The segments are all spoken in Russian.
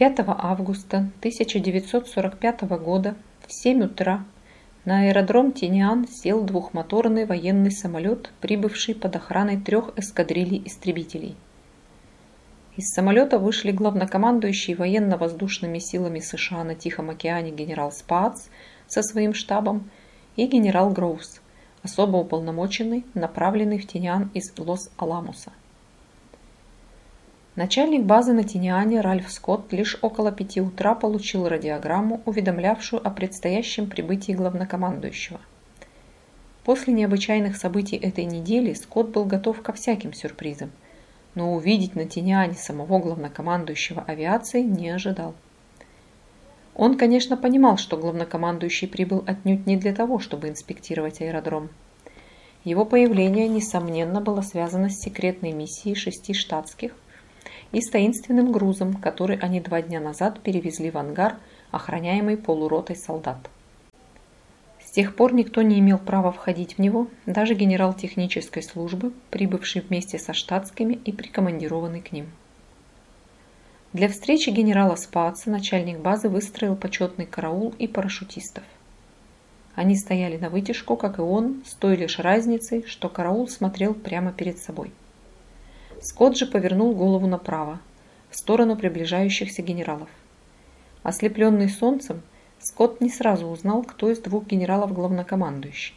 5 августа 1945 года в 7 утра на аэродром Тиниан сел двухмоторный военный самолет, прибывший под охраной трех эскадрилей истребителей. Из самолета вышли главнокомандующий военно-воздушными силами США на Тихом океане генерал Спац со своим штабом и генерал Гроувс, особо уполномоченный, направленный в Тиниан из Лос-Аламоса. Начальник базы на Тиниане Ральф Скотт лишь около пяти утра получил радиограмму, уведомлявшую о предстоящем прибытии главнокомандующего. После необычайных событий этой недели Скотт был готов ко всяким сюрпризам, но увидеть на Тиниане самого главнокомандующего авиации не ожидал. Он, конечно, понимал, что главнокомандующий прибыл отнюдь не для того, чтобы инспектировать аэродром. Его появление, несомненно, было связано с секретной миссией шести штатских – и с таинственным грузом, который они два дня назад перевезли в ангар, охраняемый полуротой солдат. С тех пор никто не имел права входить в него, даже генерал технической службы, прибывший вместе со штатскими и прикомандированный к ним. Для встречи генерала Спаца начальник базы выстроил почетный караул и парашютистов. Они стояли на вытяжку, как и он, с той лишь разницей, что караул смотрел прямо перед собой. Скотт же повернул голову направо, в сторону приближающихся генералов. Ослепленный солнцем, Скотт не сразу узнал, кто из двух генералов главнокомандующий.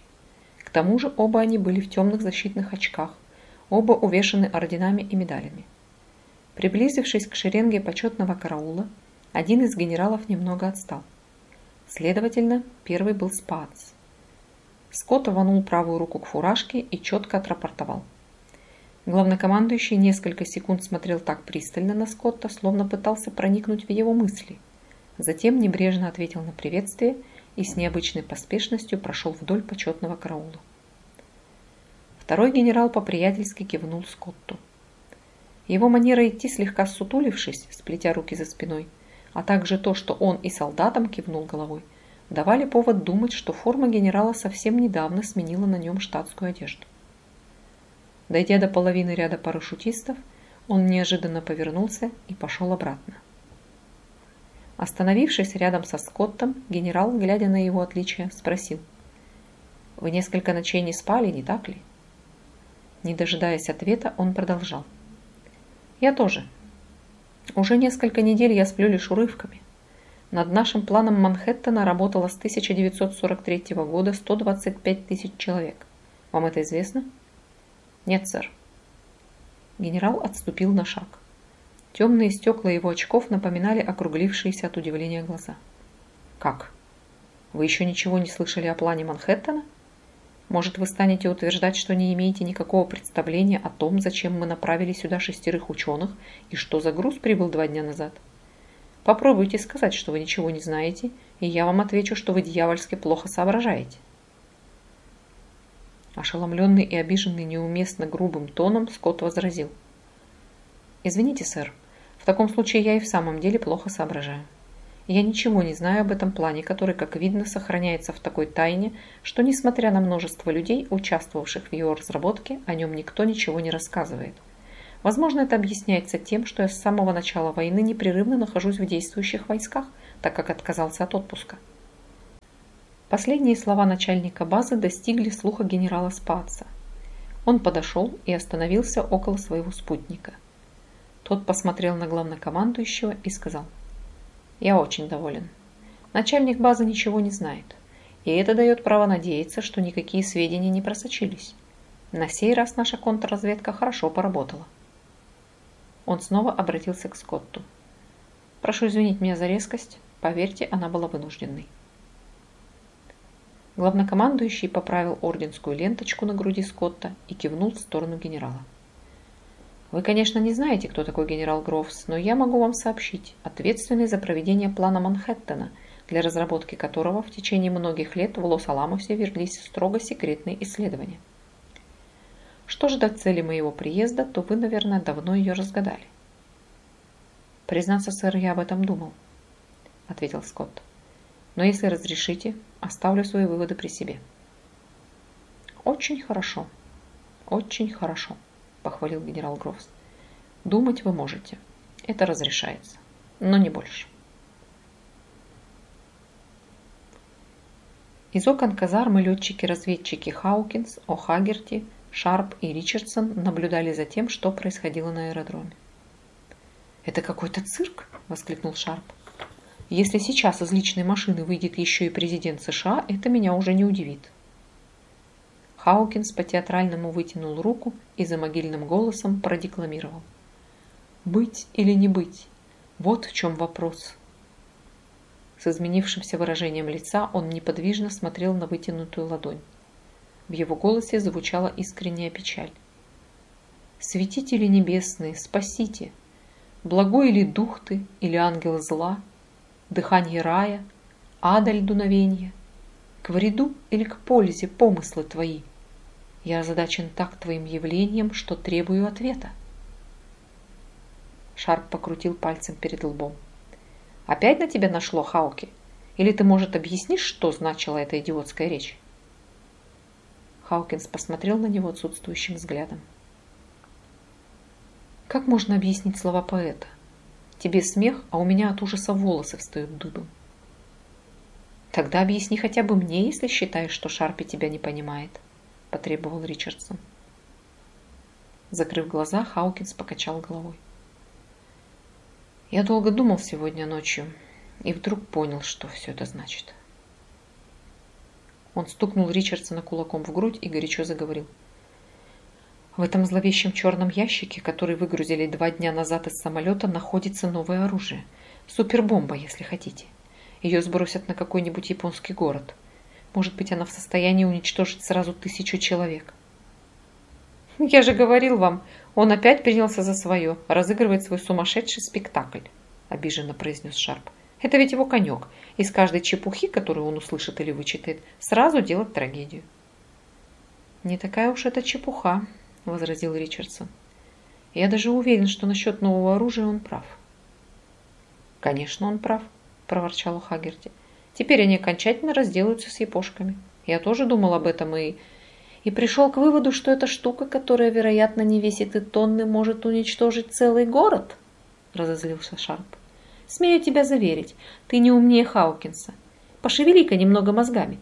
К тому же оба они были в темных защитных очках, оба увешаны орденами и медалями. Приблизившись к шеренге почетного караула, один из генералов немного отстал. Следовательно, первый был Спац. Скотт рванул правую руку к фуражке и четко отрапортовал. Главнокомандующий несколько секунд смотрел так пристально на Скотта, словно пытался проникнуть в его мысли. Затем небрежно ответил на приветствие и с необычной поспешностью прошел вдоль почетного караула. Второй генерал по-приятельски кивнул Скотту. Его манера идти, слегка сутулившись, сплетя руки за спиной, а также то, что он и солдатам кивнул головой, давали повод думать, что форма генерала совсем недавно сменила на нем штатскую одежду. Дойдя до половины ряда парашютистов, он неожиданно повернулся и пошел обратно. Остановившись рядом со Скоттом, генерал, глядя на его отличия, спросил. «Вы несколько ночей не спали, не так ли?» Не дожидаясь ответа, он продолжал. «Я тоже. Уже несколько недель я сплю лишь урывками. Над нашим планом Манхэттена работало с 1943 года 125 тысяч человек. Вам это известно?» «Нет, сэр». Генерал отступил на шаг. Темные стекла его очков напоминали округлившиеся от удивления глаза. «Как? Вы еще ничего не слышали о плане Манхэттена? Может, вы станете утверждать, что не имеете никакого представления о том, зачем мы направили сюда шестерых ученых и что за груз прибыл два дня назад? Попробуйте сказать, что вы ничего не знаете, и я вам отвечу, что вы дьявольски плохо соображаете». Ошеломленный и обиженный неуместно грубым тоном, Скотт возразил. «Извините, сэр, в таком случае я и в самом деле плохо соображаю. Я ничего не знаю об этом плане, который, как видно, сохраняется в такой тайне, что, несмотря на множество людей, участвовавших в его разработке, о нем никто ничего не рассказывает. Возможно, это объясняется тем, что я с самого начала войны непрерывно нахожусь в действующих войсках, так как отказался от отпуска. Последние слова начальника базы достигли слуха генерала Спаца. Он подошел и остановился около своего спутника. Тот посмотрел на главнокомандующего и сказал, «Я очень доволен. Начальник базы ничего не знает, и это дает право надеяться, что никакие сведения не просочились. На сей раз наша контрразведка хорошо поработала». Он снова обратился к Скотту. «Прошу извинить меня за резкость. Поверьте, она была вынужденной». Главнокомандующий поправил орденскую ленточку на груди Скотта и кивнул в сторону генерала. Вы, конечно, не знаете, кто такой генерал Грофс, но я могу вам сообщить, ответственный за проведение плана Манхэттена, для разработки которого в течение многих лет в Лос-Аламосе велись строго секретные исследования. Что же до цели моего приезда, то вы, наверное, давно ее разгадали. Признаться, сэр, я об этом думал, ответил Скотт. Но если разрешите, оставлю свои выводы при себе. Очень хорошо, очень хорошо, похвалил генерал Грофс. Думать вы можете. Это разрешается. но не больше. Из окон казармы летчики-разведчики Хаукинс, О'Хагерти, Шарп и Ричардсон наблюдали за тем, что происходило на аэродроме. «Это какой-то цирк!» – воскликнул Шарп. «Если сейчас из личной машины выйдет еще и президент США, это меня уже не удивит». Хаукинс по-театральному вытянул руку и за могильным голосом продекламировал. «Быть или не быть? Вот в чем вопрос. С изменившимся выражением лица он неподвижно смотрел на вытянутую ладонь. В его голосе звучала искренняя печаль. «Святители небесные, спасите! Благой ли дух ты, или ангел зла? Дыхание рая, адаль дуновенья? К вреду или к пользе помыслы твои? Я озадачен так твоим явлением, что требую ответа». Шарп покрутил пальцем перед лбом. Опять на тебя нашло, Хауки? Или ты, может, объяснишь, что значила эта идиотская речь?» Хаукинс посмотрел на него отсутствующим взглядом. «Как можно объяснить слова поэта? Тебе смех, а у меня от ужаса волосы встают дыбом». «Тогда объясни хотя бы мне, если считаешь, что Шарпи тебя не понимает», – потребовал Ричардсон. Закрыв глаза, Хаукинс покачал головой. Я долго думал сегодня ночью и вдруг понял, что все это значит. Он стукнул Ричардсона кулаком в грудь и горячо заговорил. В этом зловещем черном ящике, который выгрузили два дня назад из самолета, находится новое оружие. Супербомба, если хотите. Ее сбросят на какой-нибудь японский город. Может быть, она в состоянии уничтожить сразу тысячу человек. Я же говорил вам, он опять принялся за свое, разыгрывает свой сумасшедший спектакль, обиженно произнес Шарп. Это ведь его конек. Из каждой чепухи, которую он услышит или вычитает, сразу делать трагедию. «Не такая уж это чепуха», — возразил Ричардсон. «Я даже уверен, что насчет нового оружия он прав». «Конечно, он прав», — проворчал Хагерти. «Теперь они окончательно разделаются с япошками. Я тоже думал об этом и и пришел к выводу, что эта штука, которая, вероятно, не весит и тонны, может уничтожить целый город, разозлился Шарп. Смею тебя заверить, ты не умнее Хаукинса. Пошевели-ка немного мозгами.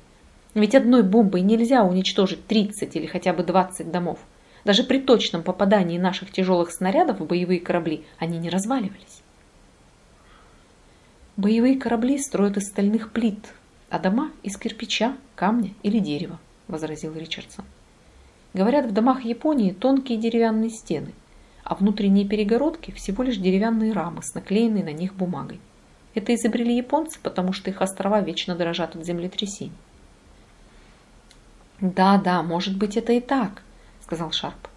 Ведь одной бомбой нельзя уничтожить 30 или хотя бы 20 домов. Даже при точном попадании наших тяжелых снарядов в боевые корабли они не разваливались. Боевые корабли строят из стальных плит, а дома из кирпича, камня или дерева возразил Ричардсон. Говорят, в домах Японии тонкие деревянные стены, а внутренние перегородки всего лишь деревянные рамы с наклеенной на них бумагой. Это изобрели японцы, потому что их острова вечно дрожат от землетрясений. «Да, да, может быть, это и так», — сказал Шарп.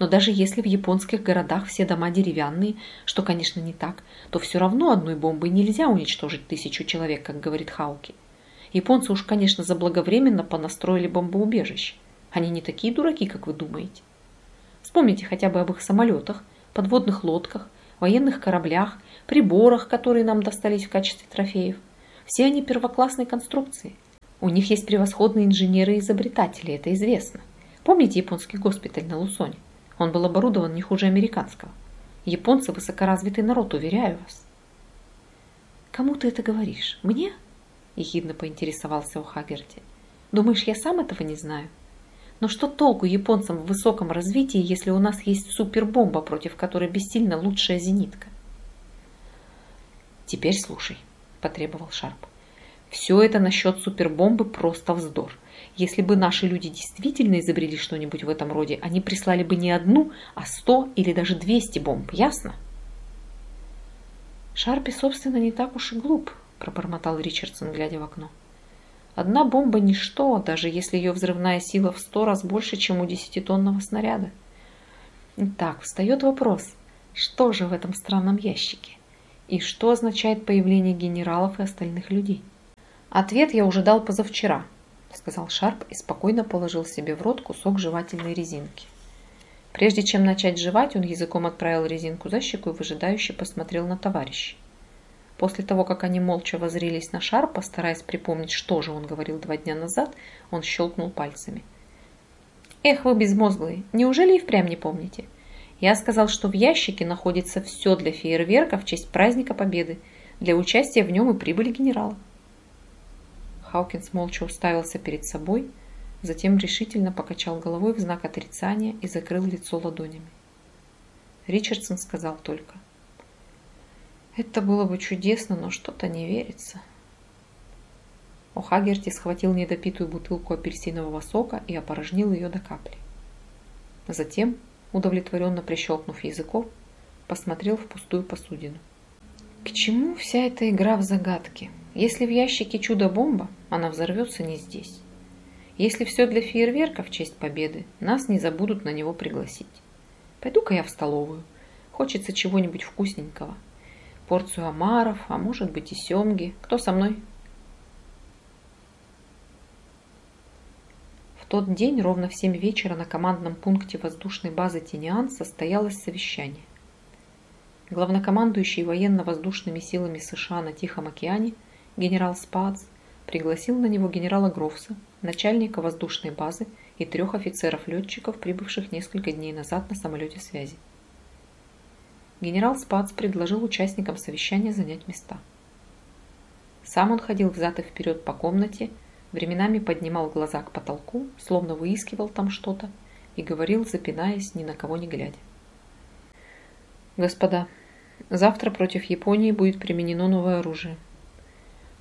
«Но даже если в японских городах все дома деревянные, что, конечно, не так, то все равно одной бомбой нельзя уничтожить тысячу человек, как говорит Хауки. Японцы уж, конечно, заблаговременно понастроили бомбоубежище. Они не такие дураки, как вы думаете. Вспомните хотя бы об их самолетах, подводных лодках, военных кораблях, приборах, которые нам достались в качестве трофеев. Все они первоклассной конструкции. У них есть превосходные инженеры и изобретатели, это известно. Помните японский госпиталь на Лусоне? Он был оборудован не хуже американского. Японцы высокоразвитый народ, уверяю вас. Кому ты это говоришь? Мне? – ехидно поинтересовался у Хагерти. «Думаешь, я сам этого не знаю? Но что толку японцам в высоком развитии, если у нас есть супербомба, против которой бессильно лучшая зенитка?» «Теперь слушай», – потребовал Шарп. «Все это насчет супербомбы просто вздор. Если бы наши люди действительно изобрели что-нибудь в этом роде, они прислали бы не одну, а сто или даже двести бомб, ясно?» Шарпи, собственно, не так уж и глуп, пробормотал Ричардсон, глядя в окно. Одна бомба – ничто, даже если ее взрывная сила в сто раз больше, чем у десятитонного снаряда. Итак, встает вопрос, что же в этом странном ящике? И что означает появление генералов и остальных людей? Ответ я уже дал позавчера, сказал Шарп и спокойно положил себе в рот кусок жевательной резинки. Прежде чем начать жевать, он языком отправил резинку за щеку и выжидающе посмотрел на товарища. После того, как они молча возрились на Шарпа, стараясь припомнить, что же он говорил два дня назад, он щелкнул пальцами. «Эх вы безмозглые, неужели и впрямь не помните? Я сказал, что в ящике находится все для фейерверка в честь праздника Победы, для участия в нем и прибыли генерала. Хаукинс молча уставился перед собой, затем решительно покачал головой в знак отрицания и закрыл лицо ладонями. Ричардсон сказал только. «Это было бы чудесно, но что-то не верится». О'Хагерти схватил недопитую бутылку апельсинового сока и опорожнил ее до капли. Затем, удовлетворенно прищелкнув языком, посмотрел в пустую посудину. К чему вся эта игра в загадки? Если в ящике чудо-бомба, она взорвется не здесь. Если все для фейерверка в честь победы, нас не забудут на него пригласить. Пойду-ка я в столовую. Хочется чего-нибудь вкусненького. Порцию омаров, а может быть и семги. Кто со мной? В тот день ровно в 7 вечера на командном пункте воздушной базы Тиниан состоялось совещание. Главнокомандующий военно-воздушными силами США на Тихом океане генерал Спац пригласил на него генерала Грофса, начальника воздушной базы и трех офицеров-летчиков, прибывших несколько дней назад на самолете связи. Генерал Спац предложил участникам совещания занять места. Сам он ходил взад и вперед по комнате, временами поднимал глаза к потолку, словно выискивал там что-то, и говорил, запинаясь, ни на кого не глядя. «Господа, завтра против Японии будет применено новое оружие.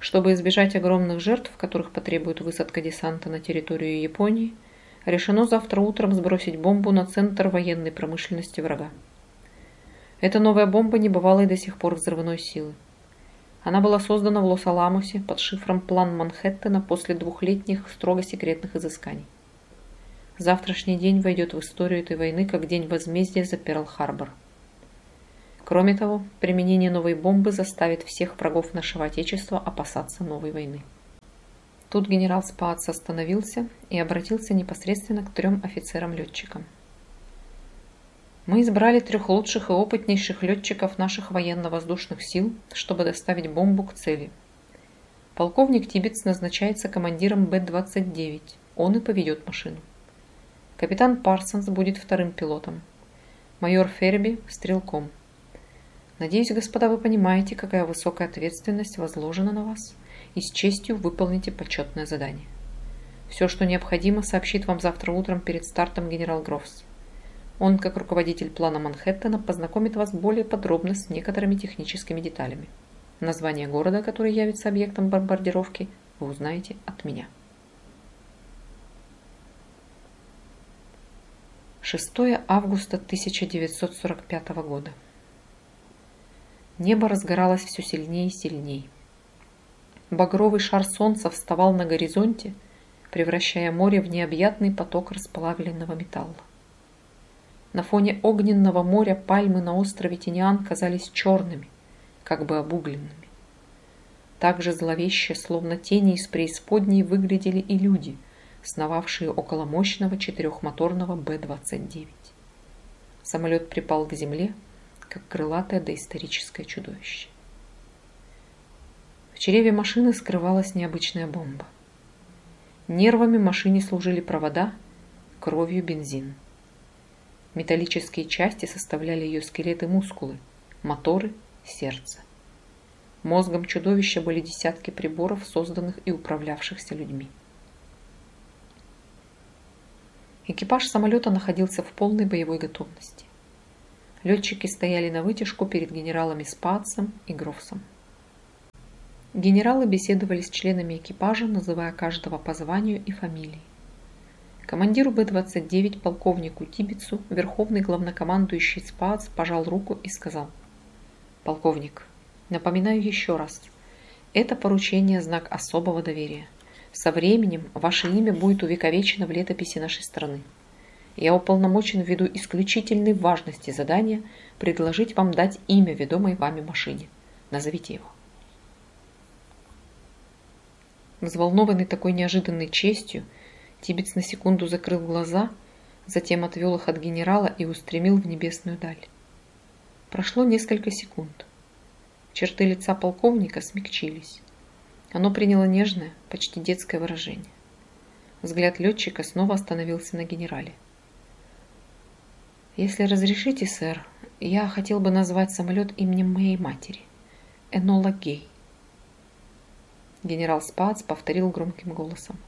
Чтобы избежать огромных жертв, которых потребует высадка десанта на территорию Японии, решено завтра утром сбросить бомбу на центр военной промышленности врага. Эта новая бомба не бывала и до сих пор взрывной силы. Она была создана в Лос-Аламосе под шифром «План Манхэттена» после двухлетних строго секретных изысканий. Завтрашний день войдет в историю этой войны как день возмездия за Перл-Харбор. Кроме того, применение новой бомбы заставит всех врагов нашего Отечества опасаться новой войны. Тут генерал Спац остановился и обратился непосредственно к трем офицерам-летчикам. Мы избрали трех лучших и опытнейших летчиков наших военно-воздушных сил, чтобы доставить бомбу к цели. Полковник Тибетс назначается командиром Б-29. Он и поведет машину. Капитан Парсонс будет вторым пилотом. Майор Ферби – стрелком. Надеюсь, господа, вы понимаете, какая высокая ответственность возложена на вас, и с честью выполните почетное задание. Все, что необходимо, сообщит вам завтра утром перед стартом генерал Грофс. Он, как руководитель плана Манхэттена, познакомит вас более подробно с некоторыми техническими деталями. Название города, который явится объектом бомбардировки, вы узнаете от меня. 6 августа 1945 года. Небо разгоралось все сильнее и сильнее. Багровый шар солнца вставал на горизонте, превращая море в необъятный поток расплавленного металла. На фоне огненного моря пальмы на острове Тиниан казались черными, как бы обугленными. Так же зловеще, словно тени из преисподней, выглядели и люди, сновавшие около мощного четырехмоторного Б-29. Самолет припал к земле, как крылатое доисторическое чудовище. В чреве машины скрывалась необычная бомба. Нервами машине служили провода, кровью бензин. Металлические части составляли ее скелеты мускулы, моторы, сердце. Мозгом чудовища были десятки приборов, созданных и управлявшихся людьми. Экипаж самолета находился в полной боевой готовности. Летчики стояли на вытяжку перед генералами Спацем и Грофсом. Генералы беседовали с членами экипажа, называя каждого по званию и фамилии. Командиру Б-29 полковнику Тибицу верховный главнокомандующий Спац пожал руку и сказал «Полковник, напоминаю еще раз, это поручение – знак особого доверия. Со временем ваше имя будет увековечено в летописи нашей страны. Я уполномочен ввиду исключительной важности задания предложить вам дать имя ведомой вами машине. Назовите его. Взволнованный такой неожиданной честью, Тибец на секунду закрыл глаза, затем отвел их от генерала и устремил в небесную даль. Прошло несколько секунд. Черты лица полковника смягчились. Оно приняло нежное, почти детское выражение. Взгляд летчика снова остановился на генерале. «Если разрешите, сэр, я хотел бы назвать самолет именем моей матери. Энола Гей». Генерал Спац повторил громким голосом.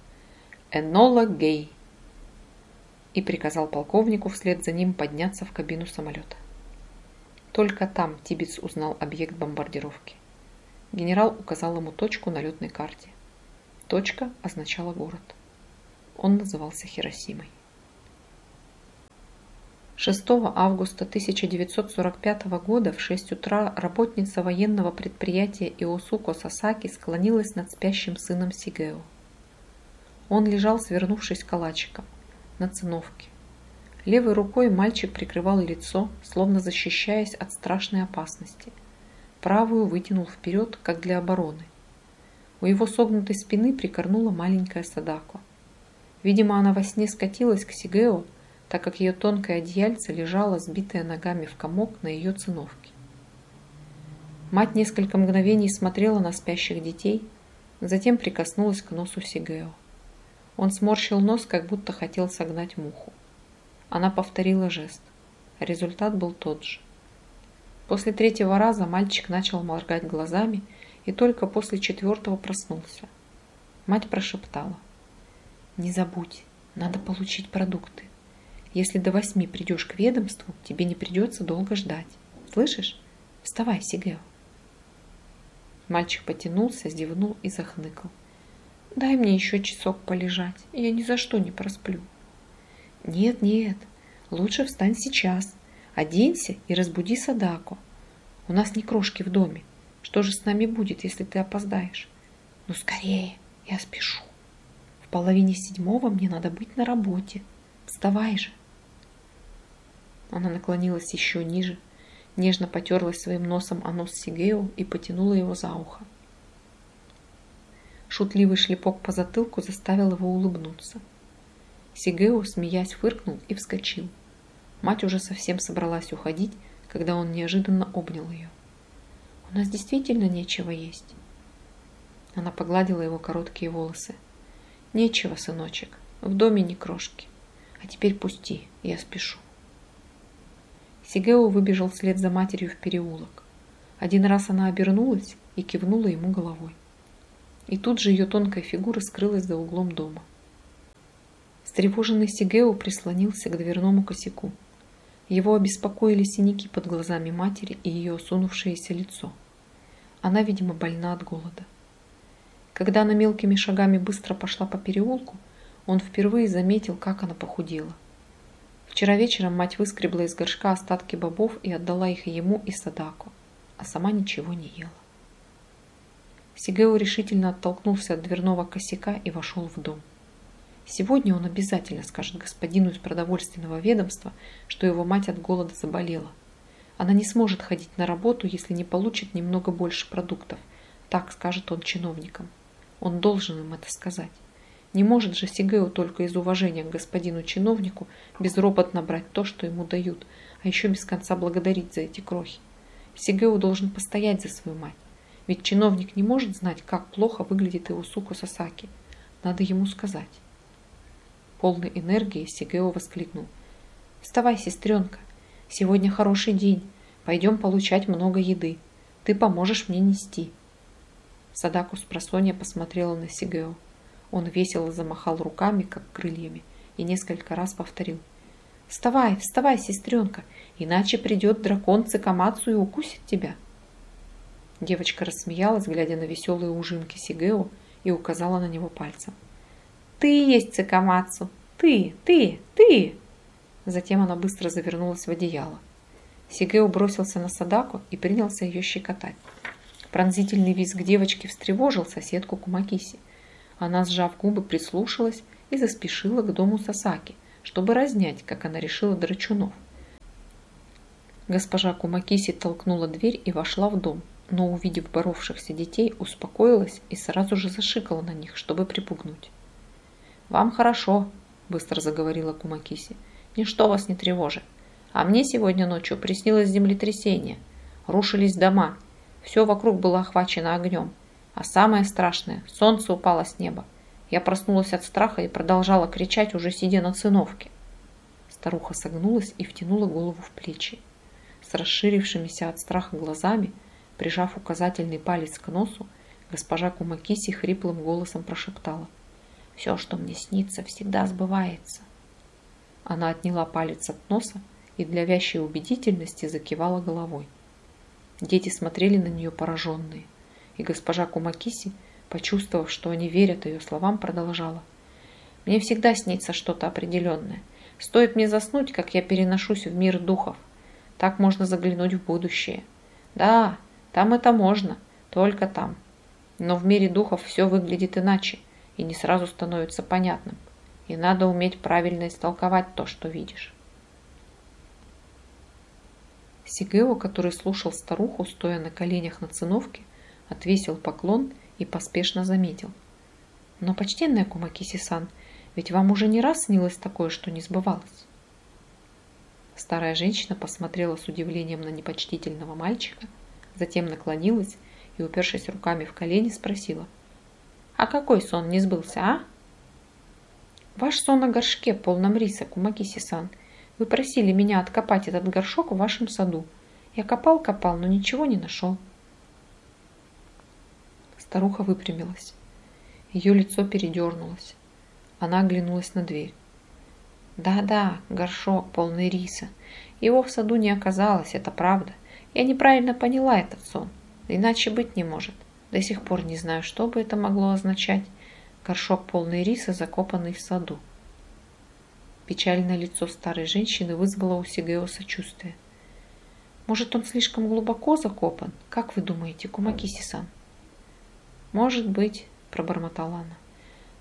«Энола Гей!» и приказал полковнику вслед за ним подняться в кабину самолета. Только там Тибец узнал объект бомбардировки. Генерал указал ему точку на летной карте. Точка означала город. Он назывался Хиросимой. 6 августа 1945 года в 6 утра работница военного предприятия Иосуко Сасаки склонилась над спящим сыном Сигео. Он лежал, свернувшись калачиком, на циновке. Левой рукой мальчик прикрывал лицо, словно защищаясь от страшной опасности. Правую вытянул вперед, как для обороны. У его согнутой спины прикорнула маленькая Садако. Видимо, она во сне скатилась к Сигео, так как ее тонкое одеяльце лежало, сбитое ногами в комок на ее циновке. Мать несколько мгновений смотрела на спящих детей, затем прикоснулась к носу Сигео. Он сморщил нос, как будто хотел согнать муху. Она повторила жест. Результат был тот же. После третьего раза мальчик начал моргать глазами и только после четвертого проснулся. Мать прошептала. «Не забудь, надо получить продукты. Если до восьми придешь к ведомству, тебе не придется долго ждать. Слышишь? Вставай, Сигео. Мальчик потянулся, зевнул и захныкал. Дай мне еще часок полежать, я ни за что не просплю. Нет, нет, лучше встань сейчас. Оденься и разбуди Садаку. У нас не крошки в доме. Что же с нами будет, если ты опоздаешь? Ну, скорее, я спешу. В половине седьмого мне надо быть на работе. Вставай же. Она наклонилась еще ниже, нежно потерлась своим носом о нос Сигео и потянула его за ухо. Шутливый шлепок по затылку заставил его улыбнуться. Сигео, смеясь, фыркнул и вскочил. Мать уже совсем собралась уходить, когда он неожиданно обнял ее. «У нас действительно нечего есть». Она погладила его короткие волосы. «Нечего, сыночек, в доме ни крошки. А теперь пусти, я спешу». Сигео выбежал вслед за матерью в переулок. Один раз она обернулась и кивнула ему головой. И тут же ее тонкая фигура скрылась за углом дома. Встревоженный Сигео прислонился к дверному косяку. Его обеспокоили синяки под глазами матери и ее осунувшееся лицо. Она, видимо, больна от голода. Когда она мелкими шагами быстро пошла по переулку, он впервые заметил, как она похудела. Вчера вечером мать выскребла из горшка остатки бобов и отдала их ему и Садаку, а сама ничего не ела. Сигео решительно оттолкнулся от дверного косяка и вошел в дом. Сегодня он обязательно скажет господину из продовольственного ведомства, что его мать от голода заболела. Она не сможет ходить на работу, если не получит немного больше продуктов. Так скажет он чиновникам. Он должен им это сказать. Не может же Сигео только из уважения к господину чиновнику безропотно брать то, что ему дают, а еще без конца благодарить за эти крохи. Сигео должен постоять за свою мать. Ведь чиновник не может знать, как плохо выглядит его сука Сасаки. Надо ему сказать. Полной энергии Сигео воскликнул. «Вставай, сестренка. Сегодня хороший день. Пойдем получать много еды. Ты поможешь мне нести». Садаку с просонья посмотрела на Сигео. Он весело замахал руками, как крыльями, и несколько раз повторил. «Вставай, вставай, сестренка, иначе придет дракон Цикамацу и укусит тебя». Девочка рассмеялась, глядя на веселые ужинки Сигео, и указала на него пальцем. «Ты есть Цикамацу! Ты, ты, ты!» Затем она быстро завернулась в одеяло. Сигео бросился на Садаку и принялся ее щекотать. Пронзительный визг девочки встревожил соседку Кумакиси – она, сжав губы, прислушалась и заспешила к дому Сасаки, чтобы разнять, как она решила, драчунов. Госпожа Кумакиси толкнула дверь и вошла в дом, но, увидев боровшихся детей, успокоилась и сразу же зашикала на них, чтобы припугнуть. «Вам хорошо», – быстро заговорила Кумакиси. «Ничто вас не тревожит. А мне сегодня ночью приснилось землетрясение. Рушились дома. Все вокруг было охвачено огнем. А самое страшное, солнце упало с неба. Я проснулась от страха и продолжала кричать, уже сидя на циновке. Старуха согнулась и втянула голову в плечи. С расширившимися от страха глазами, прижав указательный палец к носу, госпожа Кумакиси хриплым голосом прошептала. «Все, что мне снится, всегда сбывается». Она отняла палец от носа и для вящей убедительности закивала головой. Дети смотрели на нее пораженные, и госпожа Кумакиси, почувствовав, что они верят ее словам, продолжала. «Мне всегда снится что-то определенное. Стоит мне заснуть, как я переношусь в мир духов. Так можно заглянуть в будущее. Да, там это можно, только там. Но в мире духов все выглядит иначе и не сразу становится понятным. И надо уметь правильно истолковать то, что видишь. Сигео, который слушал старуху, стоя на коленях на циновке, отвесил поклон и поспешно заметил. «Но, почтенная Кумакиси-сан, ведь вам уже не раз снилось такое, что не сбывалось». Старая женщина посмотрела с удивлением на непочтительного мальчика, затем наклонилась и, упершись руками в колени, спросила. «А какой сон не сбылся, а?» «Ваш сон о горшке, полном риса, Кумакиси-сан. Вы просили меня откопать этот горшок в вашем саду. Я копал-копал, но ничего не нашел». Старуха выпрямилась. Ее лицо передернулось. Она оглянулась на дверь. Да-да, горшок полный риса. Его в саду не оказалось, это правда. Я неправильно поняла этот сон. Иначе быть не может. До сих пор не знаю, что бы это могло означать. Горшок полный риса, закопанный в саду. Печальное лицо старой женщины вызвало у Сигео сочувствие. Может, он слишком глубоко закопан? Как вы думаете, Кумакиси-сан? Может быть, пробормотала она.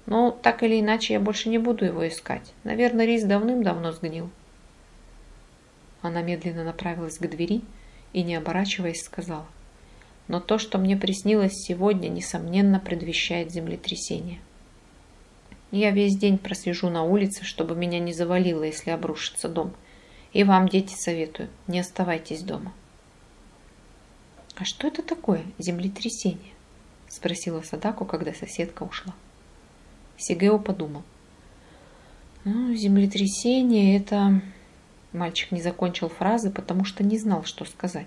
Но так или иначе я больше не буду его искать. Наверное, рис давным-давно сгнил. Она медленно направилась к двери и, не оборачиваясь, сказала. Но то, что мне приснилось сегодня, несомненно, предвещает землетрясение. Я весь день просижу на улице, чтобы меня не завалило, если обрушится дом. И вам, дети, советую, не оставайтесь дома. «А что это такое, землетрясение?» – спросила Садаку, когда соседка ушла. Сигео подумал. Ну, землетрясение это... Мальчик не закончил фразы, потому что не знал, что сказать.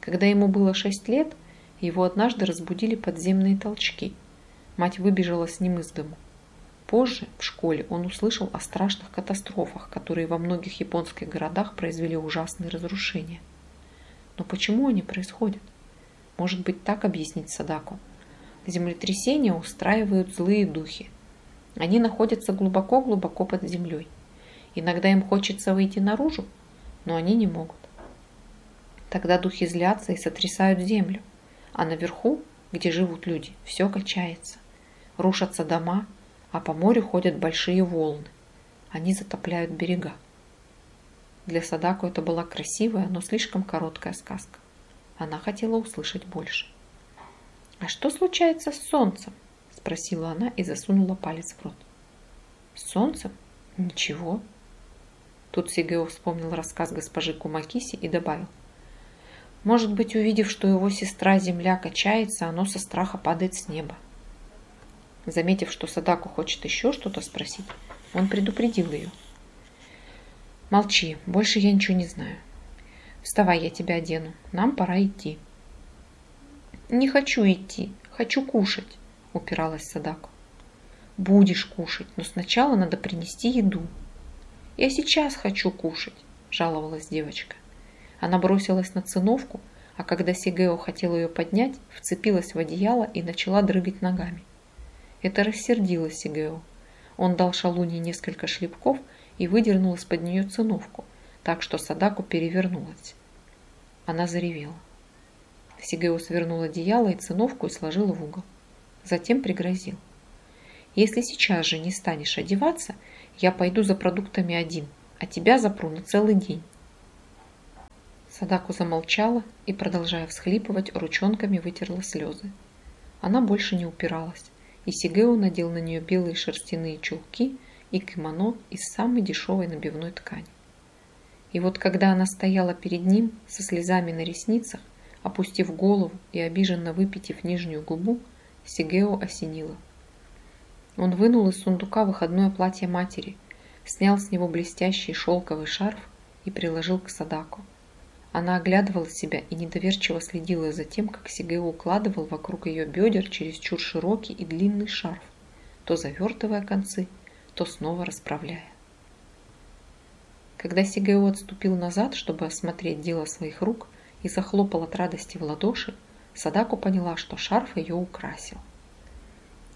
Когда ему было шесть лет, его однажды разбудили подземные толчки. Мать выбежала с ним из дому. Позже, в школе, он услышал о страшных катастрофах, которые во многих японских городах произвели ужасные разрушения. Но почему они происходят? Может быть, так объяснить Садаку? Землетрясения устраивают злые духи, они находятся глубоко-глубоко под землей. Иногда им хочется выйти наружу, но они не могут. Тогда духи злятся и сотрясают землю, а наверху, где живут люди, все качается. Рушатся дома, а по морю ходят большие волны. Они затопляют берега. Для Садаку это была красивая, но слишком короткая сказка. Она хотела услышать больше. А что случается с солнцем? спросила она и засунула палец в рот. Солнцем? Ничего. Тут Сигео вспомнил рассказ госпожи Кумакиси и добавил. Может быть, увидев, что его сестра Земля качается, оно со страха падает с неба. Заметив, что Садаку хочет еще что-то спросить, он предупредил ее. «Молчи, больше я ничего не знаю. Вставай, я тебя одену. Нам пора идти». «Не хочу идти, хочу кушать», упиралась Садаку. Будешь кушать, но сначала надо принести еду. Я сейчас хочу кушать, жаловалась девочка. Она бросилась на циновку, а когда Сигео хотел ее поднять, вцепилась в одеяло и начала дрыгать ногами. Это рассердило Сигео. Он дал шалуне несколько шлепков и выдернул из-под нее циновку, так что Садаку перевернулась. Она заревела. Сигео свернул одеяло и циновку и сложил в угол. Затем пригрозил. Если сейчас же не станешь одеваться, я пойду за продуктами один, а тебя запру на целый день. Садаку замолчала и, продолжая всхлипывать, ручонками вытерла слезы. Она больше не упиралась, и Сигео надел на нее белые шерстяные чулки и кимоно из самой дешевой набивной ткани. И вот когда она стояла перед ним со слезами на ресницах, опустив голову и обиженно выпитив нижнюю губу, Сигео осенило. Он вынул из сундука выходное платье матери, снял с него блестящий шелковый шарф и приложил к Садаку. Она оглядывала себя и недоверчиво следила за тем, как Сигео укладывал вокруг ее бедер чересчур широкий и длинный шарф, то завертывая концы, то снова расправляя. Когда Сигео отступил назад, чтобы осмотреть дело своих рук, и захлопал от радости в ладоши, Садаку поняла, что шарф ее украсил.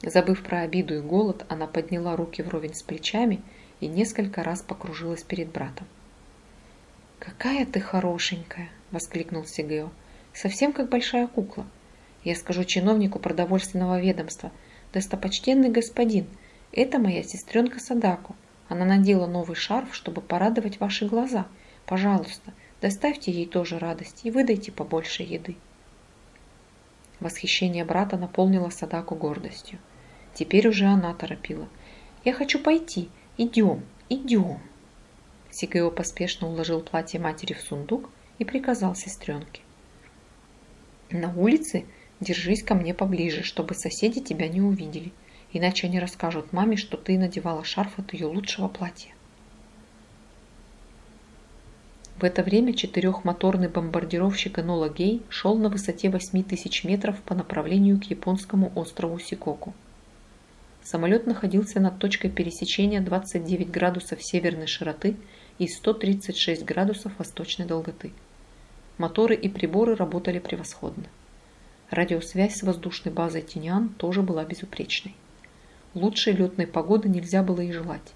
Забыв про обиду и голод, она подняла руки вровень с плечами и несколько раз покружилась перед братом. «Какая ты хорошенькая!» – воскликнул Сигео. «Совсем как большая кукла. Я скажу чиновнику продовольственного ведомства. Достопочтенный господин, это моя сестренка Садаку. Она надела новый шарф, чтобы порадовать ваши глаза. Пожалуйста, доставьте ей тоже радость и выдайте побольше еды». Восхищение брата наполнило Садаку гордостью. Теперь уже она торопила. «Я хочу пойти. Идем, идем!» Сигео поспешно уложил платье матери в сундук и приказал сестренке. «На улице держись ко мне поближе, чтобы соседи тебя не увидели, иначе они расскажут маме, что ты надевала шарф от ее лучшего платья». В это время четырехмоторный бомбардировщик Энола Гей шел на высоте 8 тысяч метров по направлению к японскому острову Сикоку. Самолет находился над точкой пересечения 29 градусов северной широты и 136 градусов восточной долготы. Моторы и приборы работали превосходно. Радиосвязь с воздушной базой Тиньян тоже была безупречной. Лучшей летной погоды нельзя было и желать.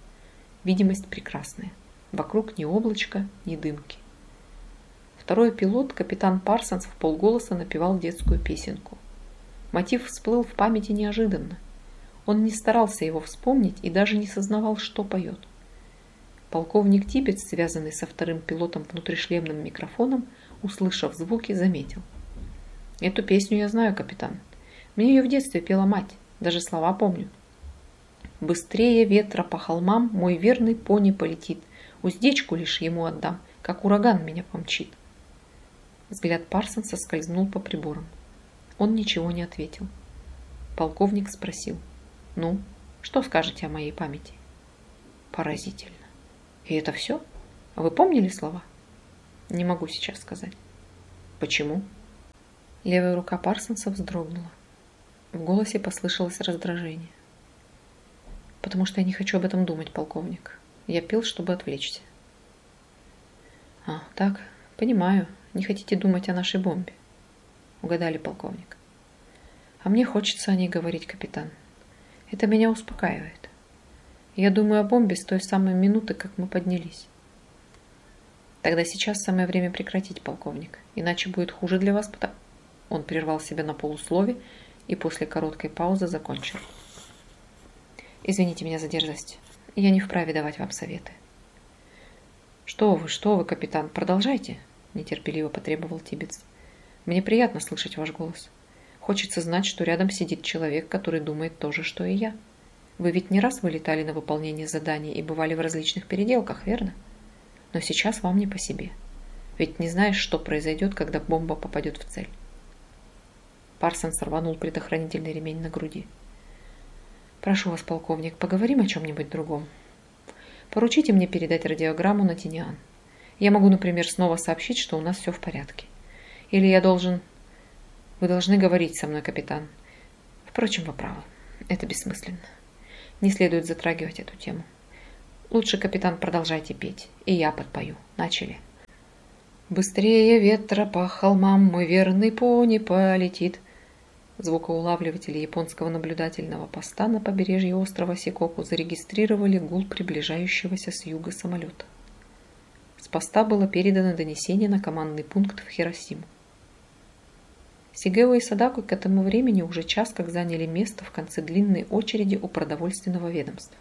Видимость прекрасная. Вокруг ни облачка, ни дымки. Второй пилот, капитан Парсонс, в полголоса напевал детскую песенку. Мотив всплыл в памяти неожиданно. Он не старался его вспомнить и даже не сознавал, что поет. Полковник Тибет, связанный со вторым пилотом внутришлемным микрофоном, услышав звуки, заметил. «Эту песню я знаю, капитан. Мне ее в детстве пела мать, даже слова помню. Быстрее ветра по холмам мой верный пони полетит. Уздечку лишь ему отдам, как ураган меня помчит». Взгляд Парсонса скользнул по приборам. Он ничего не ответил. Полковник спросил. «Ну, что скажете о моей памяти?» «Поразительно. И это все? Вы помнили слова? Не могу сейчас сказать. Почему? Левая рука Парсонса вздрогнула. В голосе послышалось раздражение. Потому что я не хочу об этом думать, полковник. Я пил, чтобы отвлечься. А, так, понимаю. Не хотите думать о нашей бомбе. Угадали, полковник. А мне хочется о ней говорить, капитан. Это меня успокаивает. Я думаю о бомбе с той самой минуты, как мы поднялись. Тогда сейчас самое время прекратить, полковник. Иначе будет хуже для вас, потому... Он прервал себя на полуслове и после короткой паузы закончил. Извините меня за дерзость. Я не вправе давать вам советы. Что вы, что вы, капитан, продолжайте, нетерпеливо потребовал Тибец. Мне приятно слышать ваш голос. Хочется знать, что рядом сидит человек, который думает то же, что и я. Вы ведь не раз вылетали на выполнение заданий и бывали в различных переделках, верно? Но сейчас вам не по себе. Ведь не знаешь, что произойдет, когда бомба попадет в цель. Парсон сорванул предохранительный ремень на груди. «Прошу вас, полковник, поговорим о чем-нибудь другом. Поручите мне передать радиограмму на Тиниан. Я могу, например, снова сообщить, что у нас все в порядке. Или я должен... Вы должны говорить со мной, капитан. Впрочем, вы правы. Это бессмысленно не следует затрагивать эту тему. Лучше, капитан, продолжайте петь, и я подпою. Начали. Быстрее ветра по холмам мой верный пони полетит. Звукоулавливатели японского наблюдательного поста на побережье острова Сикоку зарегистрировали гул приближающегося с юга самолета. С поста было передано донесение на командный пункт в Хиросиму. Сигео и Садаку к этому времени уже час как заняли место в конце длинной очереди у продовольственного ведомства.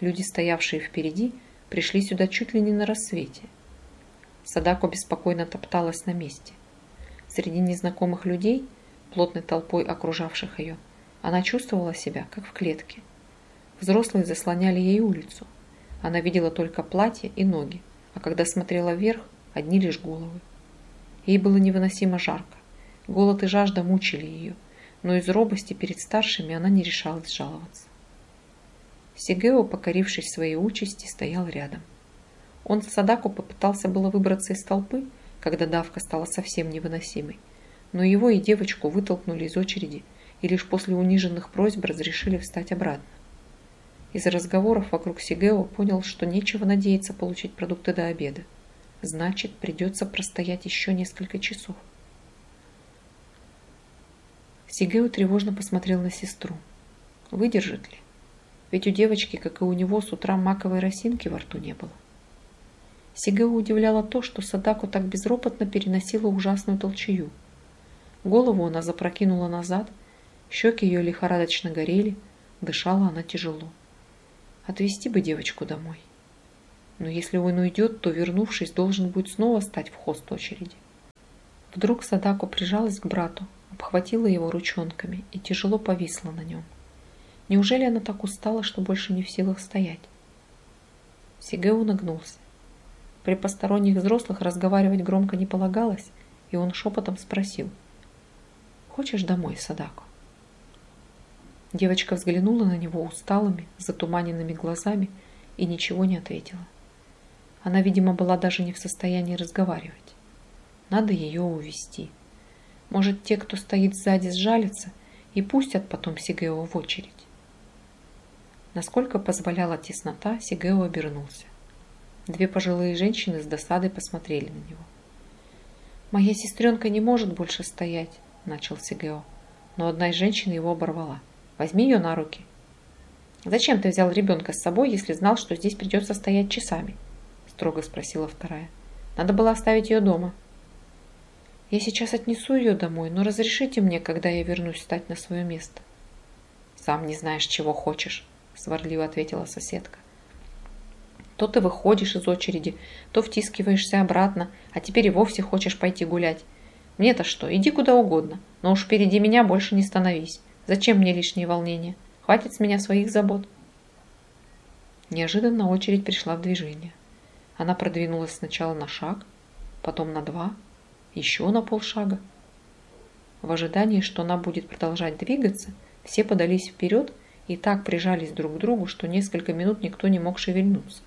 Люди, стоявшие впереди, пришли сюда чуть ли не на рассвете. Садако беспокойно топталась на месте. Среди незнакомых людей, плотной толпой окружавших ее, она чувствовала себя, как в клетке. Взрослые заслоняли ей улицу. Она видела только платье и ноги, а когда смотрела вверх, одни лишь головы. Ей было невыносимо жарко. Голод и жажда мучили ее, но из робости перед старшими она не решалась жаловаться. Сигео, покорившись своей участи, стоял рядом. Он с Садаку попытался было выбраться из толпы, когда давка стала совсем невыносимой, но его и девочку вытолкнули из очереди и лишь после униженных просьб разрешили встать обратно. Из разговоров вокруг Сигео понял, что нечего надеяться получить продукты до обеда. Значит, придется простоять еще несколько часов. Сигео тревожно посмотрел на сестру. Выдержит ли? Ведь у девочки, как и у него, с утра маковой росинки во рту не было. Сигео удивляло то, что Садаку так безропотно переносила ужасную толчую. Голову она запрокинула назад, щеки ее лихорадочно горели, дышала она тяжело. Отвезти бы девочку домой. Но если он уйдет, то, вернувшись, должен будет снова стать в хост очереди. Вдруг Садаку прижалась к брату, обхватила его ручонками и тяжело повисла на нем. Неужели она так устала, что больше не в силах стоять? Сигео нагнулся. При посторонних взрослых разговаривать громко не полагалось, и он шепотом спросил. «Хочешь домой, Садако?» Девочка взглянула на него усталыми, затуманенными глазами и ничего не ответила. Она, видимо, была даже не в состоянии разговаривать. Надо ее увести. Может, те, кто стоит сзади, сжалятся и пустят потом Сигео в очередь. Насколько позволяла теснота, Сигео обернулся. Две пожилые женщины с досадой посмотрели на него. «Моя сестренка не может больше стоять», – начал Сигео. Но одна из женщин его оборвала. «Возьми ее на руки». «Зачем ты взял ребенка с собой, если знал, что здесь придется стоять часами?» – строго спросила вторая. «Надо было оставить ее дома». «Я сейчас отнесу ее домой, но разрешите мне, когда я вернусь, встать на свое место». «Сам не знаешь, чего хочешь», – сварливо ответила соседка. То ты выходишь из очереди, то втискиваешься обратно, а теперь и вовсе хочешь пойти гулять. Мне-то что, иди куда угодно, но уж впереди меня больше не становись. Зачем мне лишние волнения? Хватит с меня своих забот. Неожиданно очередь пришла в движение. Она продвинулась сначала на шаг, потом на два, еще на полшага. В ожидании, что она будет продолжать двигаться, все подались вперед и так прижались друг к другу, что несколько минут никто не мог шевельнуться.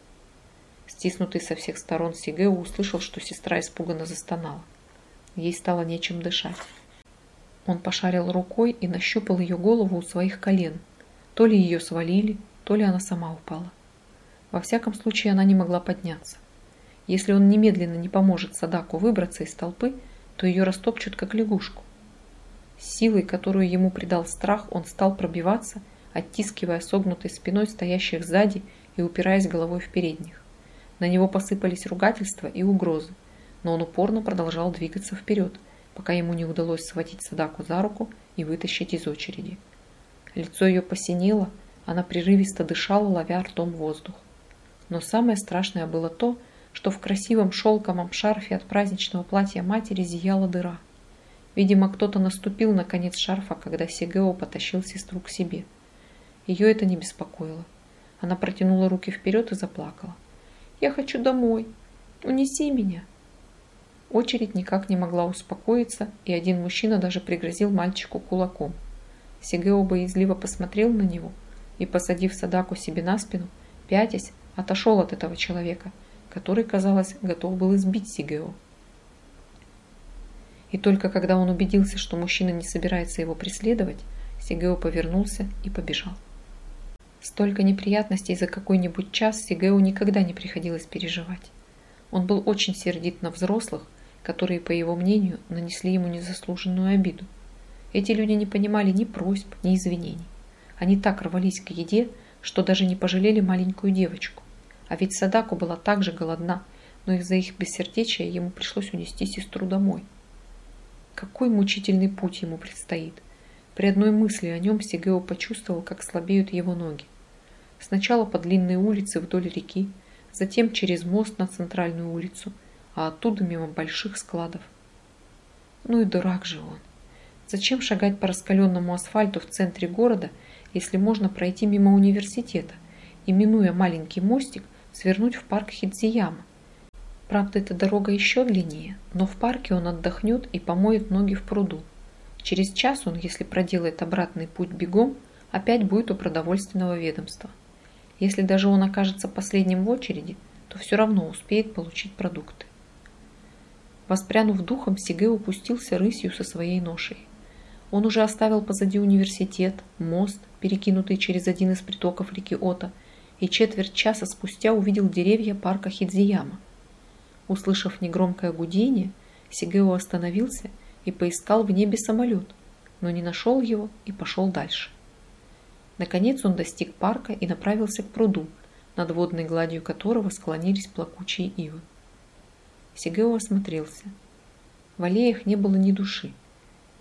Стиснутый со всех сторон Сигео услышал, что сестра испуганно застонала. Ей стало нечем дышать. Он пошарил рукой и нащупал ее голову у своих колен. То ли ее свалили, то ли она сама упала. Во всяком случае, она не могла подняться. Если он немедленно не поможет Садаку выбраться из толпы, то ее растопчут как лягушку. Силой, которую ему придал страх, он стал пробиваться, оттискивая согнутой спиной стоящих сзади и упираясь головой в передних. На него посыпались ругательства и угрозы, но он упорно продолжал двигаться вперед, пока ему не удалось схватить Садаку за руку и вытащить из очереди. Лицо ее посинело, она прерывисто дышала, ловя ртом воздух. Но самое страшное было то, что в красивом шелковом шарфе от праздничного платья матери зияла дыра. Видимо, кто-то наступил на конец шарфа, когда Сигео потащил сестру к себе. Ее это не беспокоило. Она протянула руки вперед и заплакала. Я хочу домой. Унеси меня. Очередь никак не могла успокоиться, и один мужчина даже пригрозил мальчику кулаком. Сигео боязливо посмотрел на него и, посадив Садаку себе на спину, пятясь, отошел от этого человека, который, казалось, готов был избить Сигео. И только когда он убедился, что мужчина не собирается его преследовать, Сигео повернулся и побежал. Столько неприятностей за какой-нибудь час Сигео никогда не приходилось переживать. Он был очень сердит на взрослых, которые, по его мнению, нанесли ему незаслуженную обиду. Эти люди не понимали ни просьб, ни извинений. Они так рвались к еде, что даже не пожалели маленькую девочку. А ведь Садаку была так же голодна, но из-за их бессердечия ему пришлось унести сестру домой. Какой мучительный путь ему предстоит. При одной мысли о нем Сигео почувствовал, как слабеют его ноги. Сначала по длинной улице вдоль реки, затем через мост на центральную улицу, а оттуда мимо больших складов. Ну и дурак же он. Зачем шагать по раскаленному асфальту в центре города, если можно пройти мимо университета и, минуя маленький мостик, свернуть в парк Хидзияма? Правда, эта дорога еще длиннее, но в парке он отдохнет и помоет ноги в пруду. Через час он, если проделает обратный путь бегом, опять будет у продовольственного ведомства. Если даже он окажется последним в очереди, то все равно успеет получить продукты. Воспрянув духом, Сиге упустился рысью со своей ношей. Он уже оставил позади университет, мост, перекинутый через один из притоков реки Ота, и четверть часа спустя увидел деревья парка Хидзияма. Услышав негромкое гудение, Сигео остановился и поискал в небе самолет, но не нашел его и пошел дальше. Наконец он достиг парка и направился к пруду, над водной гладью которого склонились плакучие ивы. Сигео осмотрелся. В аллеях не было ни души.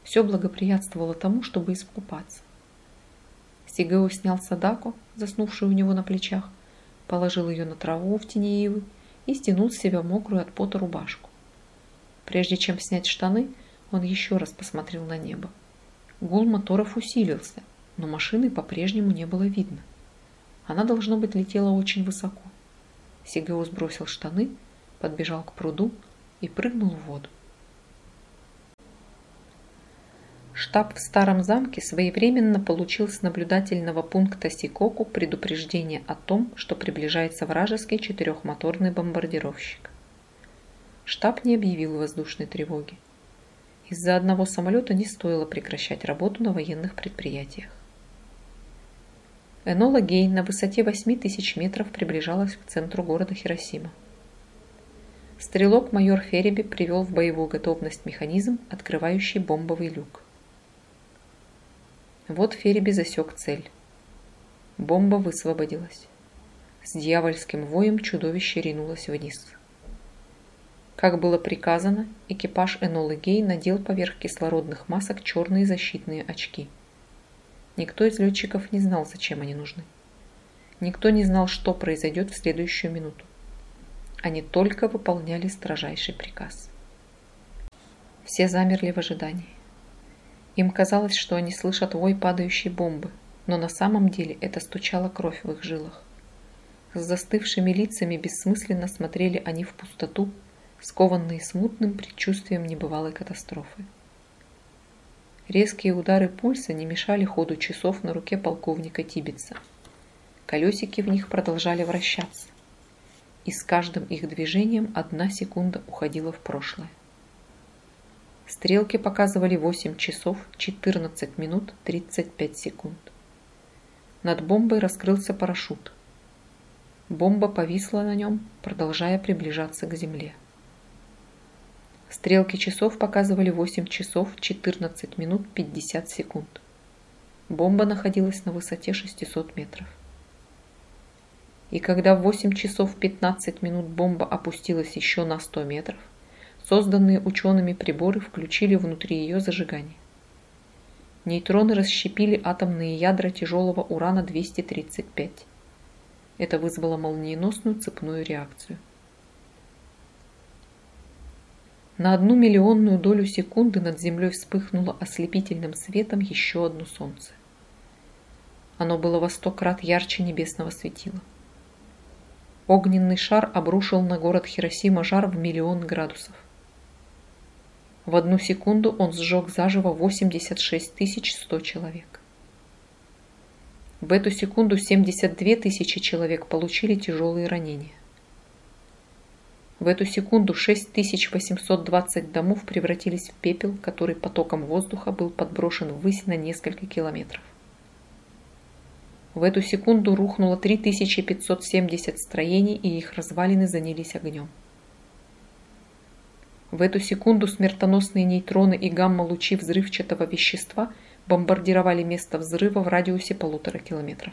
Все благоприятствовало тому, чтобы искупаться. Сигео снял садаку, заснувшую у него на плечах, положил ее на траву в тени ивы и стянул с себя мокрую от пота рубашку. Прежде чем снять штаны, он еще раз посмотрел на небо. Гул моторов усилился, но машины по-прежнему не было видно. Она, должно быть, летела очень высоко. Сигео сбросил штаны, подбежал к пруду и прыгнул в воду. Штаб в Старом замке своевременно получил с наблюдательного пункта Сикоку предупреждение о том, что приближается вражеский четырехмоторный бомбардировщик. Штаб не объявил воздушной тревоги. Из-за одного самолета не стоило прекращать работу на военных предприятиях. Энола Гей на высоте 8 тысяч метров приближалась к центру города Хиросима. Стрелок майор Фереби привел в боевую готовность механизм, открывающий бомбовый люк. Вот Фереби засек цель. Бомба высвободилась. С дьявольским воем чудовище ринулось вниз. Как было приказано, экипаж Энолы Гей надел поверх кислородных масок черные защитные очки. Никто из летчиков не знал, зачем они нужны. Никто не знал, что произойдет в следующую минуту. Они только выполняли строжайший приказ. Все замерли в ожидании. Им казалось, что они слышат вой падающей бомбы, но на самом деле это стучала кровь в их жилах. С застывшими лицами бессмысленно смотрели они в пустоту, скованные смутным предчувствием небывалой катастрофы. Резкие удары пульса не мешали ходу часов на руке полковника Тибетса. Колесики в них продолжали вращаться, и с каждым их движением одна секунда уходила в прошлое. Стрелки показывали 8 часов 14 минут 35 секунд. Над бомбой раскрылся парашют. Бомба повисла на нем, продолжая приближаться к земле. Стрелки часов показывали 8 часов 14 минут 50 секунд. Бомба находилась на высоте 600 метров. И когда в 8 часов 15 минут бомба опустилась еще на 100 метров, Созданные учеными приборы включили внутри ее зажигание. Нейтроны расщепили атомные ядра тяжелого урана-235. Это вызвало молниеносную цепную реакцию. На одну миллионную долю секунды над Землей вспыхнуло ослепительным светом еще одно солнце. Оно было во сто крат ярче небесного светила. Огненный шар обрушил на город Хиросима жар в миллион градусов. В одну секунду он сжег заживо 86 100 человек. В эту секунду 72 тысячи человек получили тяжелые ранения. В эту секунду 6820 домов превратились в пепел, который потоком воздуха был подброшен ввысь на несколько километров. В эту секунду рухнуло 3570 строений, и их развалины занялись огнем. В эту секунду смертоносные нейтроны и гамма-лучи взрывчатого вещества бомбардировали место взрыва в радиусе полутора километров.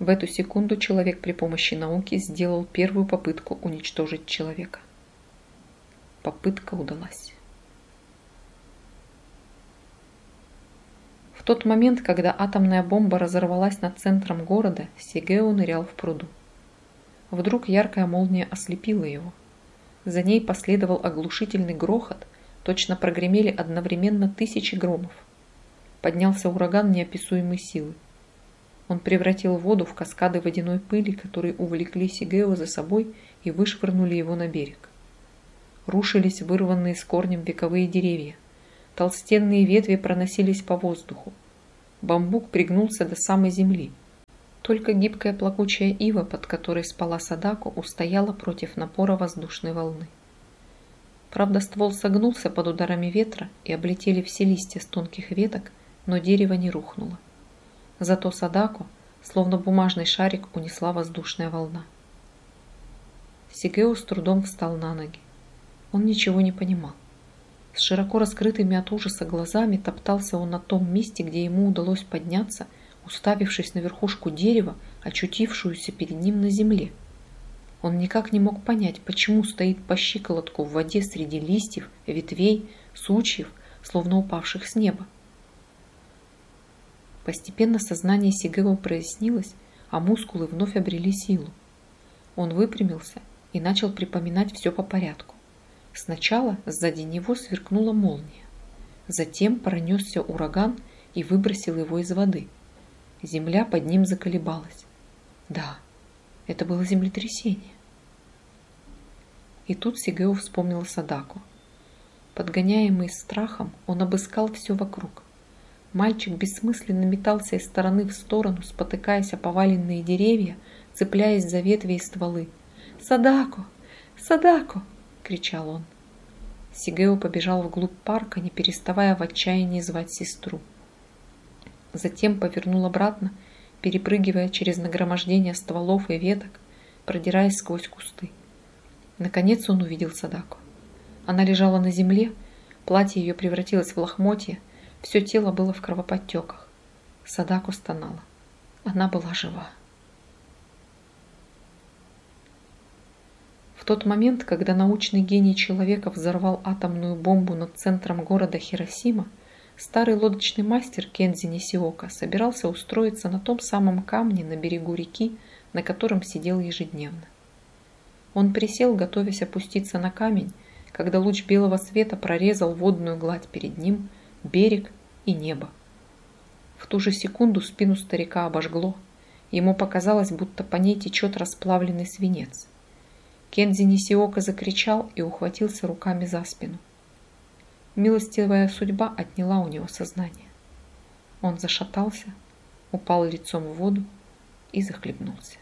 В эту секунду человек при помощи науки сделал первую попытку уничтожить человека. Попытка удалась. В тот момент, когда атомная бомба разорвалась над центром города, Сигео нырял в пруду. Вдруг яркая молния ослепила его. За ней последовал оглушительный грохот, точно прогремели одновременно тысячи громов. Поднялся ураган неописуемой силы. Он превратил воду в каскады водяной пыли, которые увлекли Сигео за собой и вышвырнули его на берег. Рушились вырванные с корнем вековые деревья. Толстенные ветви проносились по воздуху. Бамбук пригнулся до самой земли. Только гибкая плакучая ива, под которой спала Садако, устояла против напора воздушной волны. Правда, ствол согнулся под ударами ветра и облетели все листья с тонких веток, но дерево не рухнуло. Зато Садако, словно бумажный шарик, унесла воздушная волна. Сигео с трудом встал на ноги. Он ничего не понимал. С широко раскрытыми от ужаса глазами топтался он на том месте, где ему удалось подняться, уставившись на верхушку дерева, очутившуюся перед ним на земле – он никак не мог понять, почему стоит по щиколотку в воде среди листьев, ветвей, сучьев, словно упавших с неба. Постепенно сознание Сигео прояснилось, а мускулы вновь обрели силу. Он выпрямился и начал припоминать все по порядку. Сначала сзади него сверкнула молния. Затем пронесся ураган и выбросил его из воды. Земля под ним заколебалась. Да, это было землетрясение. И тут Сигео вспомнил Садаку. Подгоняемый страхом, он обыскал все вокруг. Мальчик бессмысленно метался из стороны в сторону, спотыкаясь о поваленные деревья, цепляясь за ветви и стволы. «Садако! Садако!» — кричал он. Сигео побежал вглубь парка, не переставая в отчаянии звать сестру. Затем повернул обратно, перепрыгивая через нагромождение стволов и веток, продираясь сквозь кусты. Наконец он увидел Садаку. Она лежала на земле, платье ее превратилось в лохмотье, все тело было в кровоподтеках. Садаку стонала. Она была жива. В тот момент, когда научный гений человека взорвал атомную бомбу над центром города Хиросима, старый лодочный мастер Кензи Нисиока собирался устроиться на том самом камне на берегу реки, на котором сидел ежедневно. Он присел, готовясь опуститься на камень, когда луч белого света прорезал водную гладь перед ним, берег и небо. В ту же секунду спину старика обожгло. Ему показалось, будто по ней течет расплавленный свинец. Кензи Нисиока закричал и ухватился руками за спину. Милостивая судьба отняла у него сознание. Он зашатался, упал лицом в воду и захлебнулся.